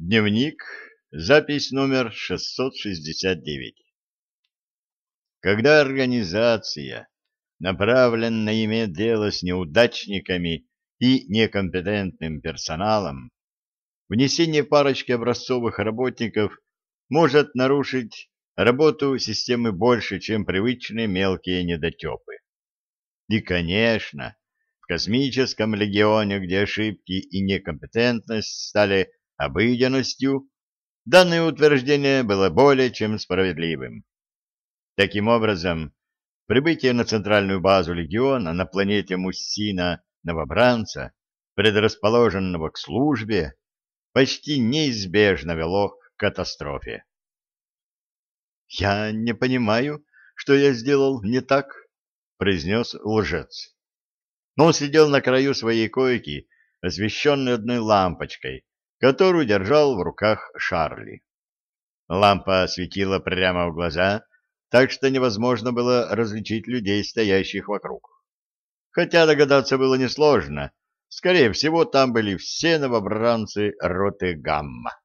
Дневник, запись номер 669. Когда организация, направленная иметь дело с неудачниками и некомпетентным персоналом, внесение парочки образцовых работников может нарушить работу системы больше, чем привычные мелкие недотепы. И, конечно, в космическом легионе, где ошибки и некомпетентность стали обыденностью, данное утверждение было более чем справедливым. Таким образом, прибытие на центральную базу легиона на планете Муссина новобранца, предрасположенного к службе, почти неизбежно вело к катастрофе. «Я не понимаю, что я сделал не так», — произнес лжец. Но он сидел на краю своей койки, освещенной одной лампочкой, которую держал в руках Шарли. Лампа светила прямо в глаза, так что невозможно было различить людей, стоящих вокруг. Хотя догадаться было несложно. Скорее всего, там были все новобранцы роты Гамма.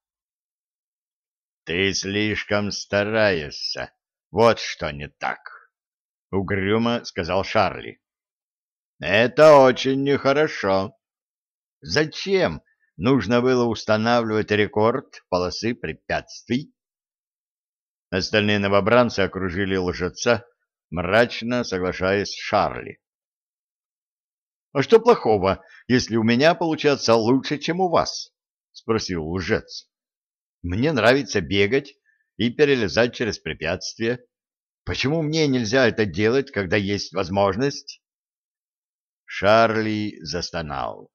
«Ты слишком стараешься. Вот что не так», — угрюмо сказал Шарли. «Это очень нехорошо. Зачем нужно было устанавливать рекорд полосы препятствий. Остальные новобранцы окружили лжеца, мрачно соглашаясь с Шарли. — А что плохого, если у меня получается лучше, чем у вас? — спросил лжец. — Мне нравится бегать и перелезать через препятствия. Почему мне нельзя это делать, когда есть возможность? Шарли застонал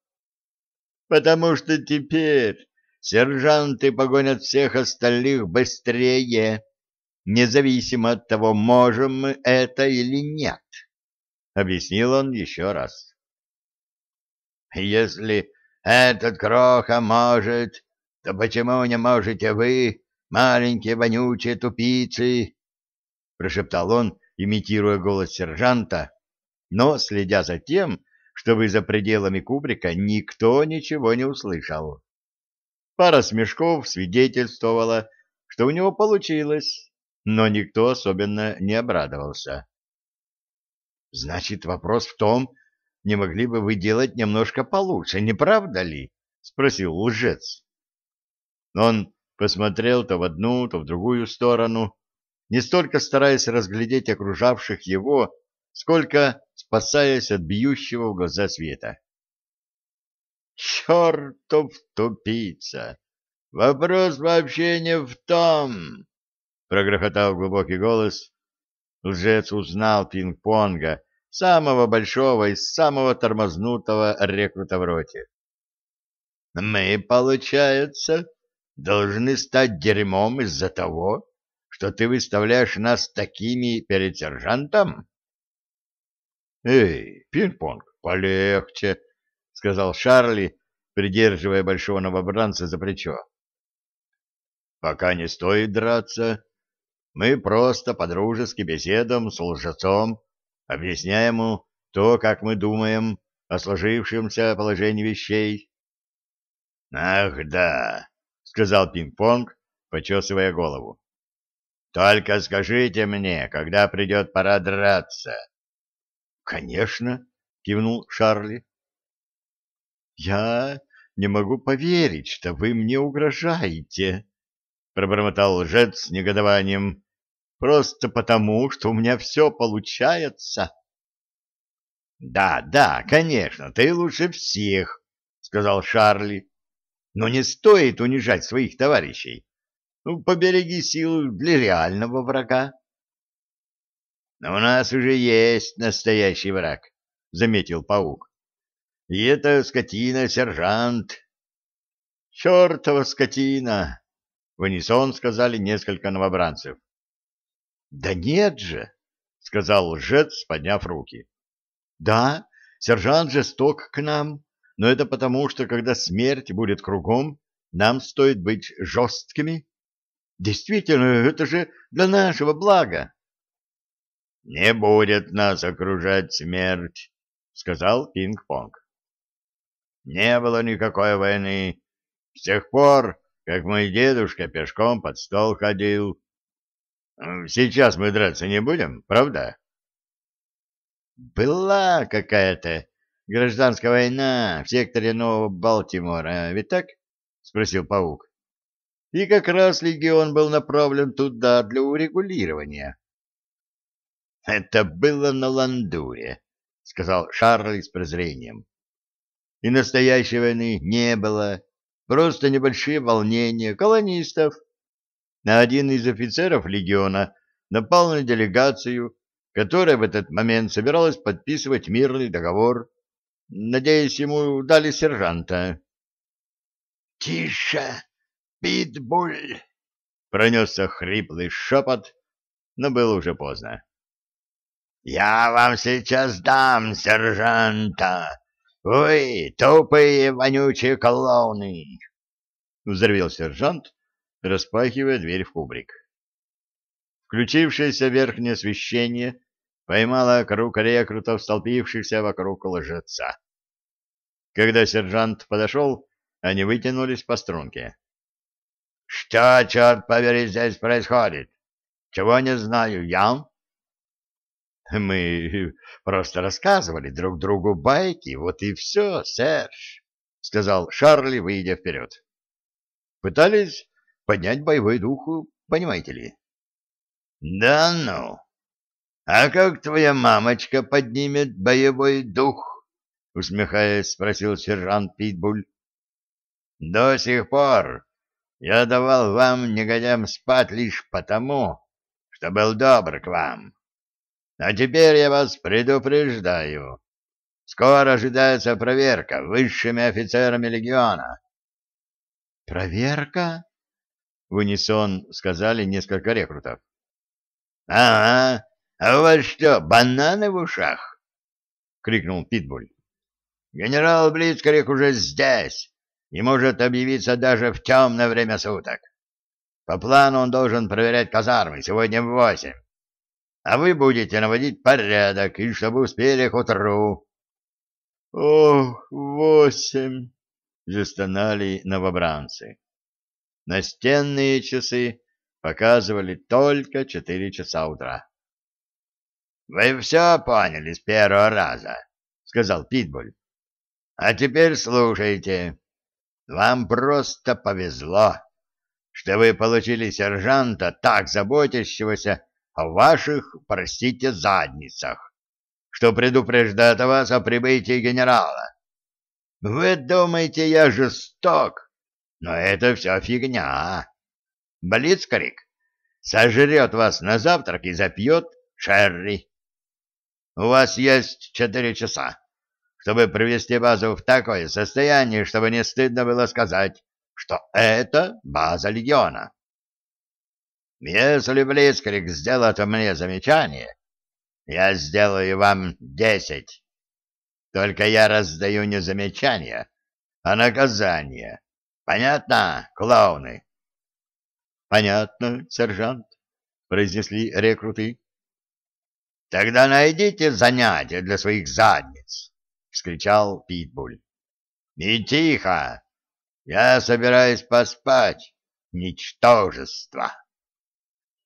потому что теперь сержанты погонят всех остальных быстрее, независимо от того, можем мы это или нет, — объяснил он еще раз. — Если этот кроха может, то почему не можете вы, маленькие вонючие тупицы? — прошептал он, имитируя голос сержанта, но следя за тем, чтобы за пределами кубрика никто ничего не услышал. Пара смешков свидетельствовала, что у него получилось, но никто особенно не обрадовался. «Значит, вопрос в том, не могли бы вы делать немножко получше, не правда ли?» — спросил лжец. Он посмотрел то в одну, то в другую сторону, не столько стараясь разглядеть окружавших его, сколько спасаясь от бьющего в глаза света. «Чертов тупица! Вопрос вообще не в том!» — прогрохотал глубокий голос. Лжец узнал пинг-понга, самого большого и самого тормознутого рекрута в роте. «Мы, получается, должны стать дерьмом из-за того, что ты выставляешь нас такими перед сержантом?» «Эй, пинг-понг, полегче», — сказал Шарли, придерживая большого новобранца за плечо. «Пока не стоит драться. Мы просто по-дружески беседуем с лжецом, объясняем ему то, как мы думаем о сложившемся положении вещей». «Ах, да», — сказал пинг-понг, почесывая голову. «Только скажите мне, когда придет пора драться». Конечно, кивнул Шарли. Я не могу поверить, что вы мне угрожаете, пробормотал лжец с негодованием. Просто потому, что у меня все получается. Да, да, конечно, ты лучше всех, сказал Шарли. Но не стоит унижать своих товарищей. Ну, побереги силу для реального врага. Но у нас уже есть настоящий враг, — заметил паук. — И это скотина-сержант. — Чертова скотина! — в унисон сказали несколько новобранцев. — Да нет же! — сказал лжец, подняв руки. — Да, сержант жесток к нам, но это потому, что когда смерть будет кругом, нам стоит быть жесткими. Действительно, это же для нашего блага. «Не будет нас окружать смерть», — сказал Пинг-Понг. «Не было никакой войны с тех пор, как мой дедушка пешком под стол ходил. Сейчас мы драться не будем, правда? Была какая-то гражданская война в секторе Нового Балтимора, ведь так? Спросил паук. И как раз легион был направлен туда для урегулирования. Это было на Ландуре, сказал Шарль с презрением. И настоящей войны не было, просто небольшие волнения колонистов. На один из офицеров легиона напал на делегацию, которая в этот момент собиралась подписывать мирный договор. Надеюсь, ему дали сержанта. — Тише, питбуль! — пронесся хриплый шепот, но было уже поздно. — Я вам сейчас дам сержанта! Вы, тупые вонючие клоуны! — взревел сержант, распахивая дверь в кубрик. Включившееся верхнее освещение поймало круг рекрутов, столпившихся вокруг лжеца. Когда сержант подошел, они вытянулись по струнке. — Что, черт побери, здесь происходит? Чего не знаю я? — Мы просто рассказывали друг другу байки, вот и все, Серж, — сказал Шарли, выйдя вперед. — Пытались поднять боевой дух, понимаете ли? — Да ну! А как твоя мамочка поднимет боевой дух? — усмехаясь, спросил сержант Питбуль. — До сих пор я давал вам, негодям, спать лишь потому, что был добр к вам. А теперь я вас предупреждаю. Скоро ожидается проверка высшими офицерами легиона. — Проверка? — в унисон сказали несколько рекрутов. — Ага, а у вас что, бананы в ушах? — крикнул Питбуль. — Генерал Блицкарик уже здесь и может объявиться даже в темное время суток. По плану он должен проверять казармы сегодня в восемь. А вы будете наводить порядок, и чтобы успели к утру. — Ох, восемь! — застонали новобранцы. Настенные часы показывали только четыре часа утра. — Вы все поняли с первого раза, — сказал Питбуль. — А теперь слушайте. Вам просто повезло, что вы получили сержанта, так заботящегося о ваших, простите, задницах, что предупреждает вас о прибытии генерала. Вы думаете, я жесток, но это все фигня. Блицкарик сожрет вас на завтрак и запьет Шерри. У вас есть четыре часа, чтобы привести базу в такое состояние, чтобы не стыдно было сказать, что это база легиона. Если Блицкрик сделает мне замечание, я сделаю вам десять. Только я раздаю не замечания, а наказания. Понятно, клоуны? — Понятно, сержант, — произнесли рекруты. — Тогда найдите занятия для своих задниц, — вскричал Питбуль. — И тихо! Я собираюсь поспать, ничтожество.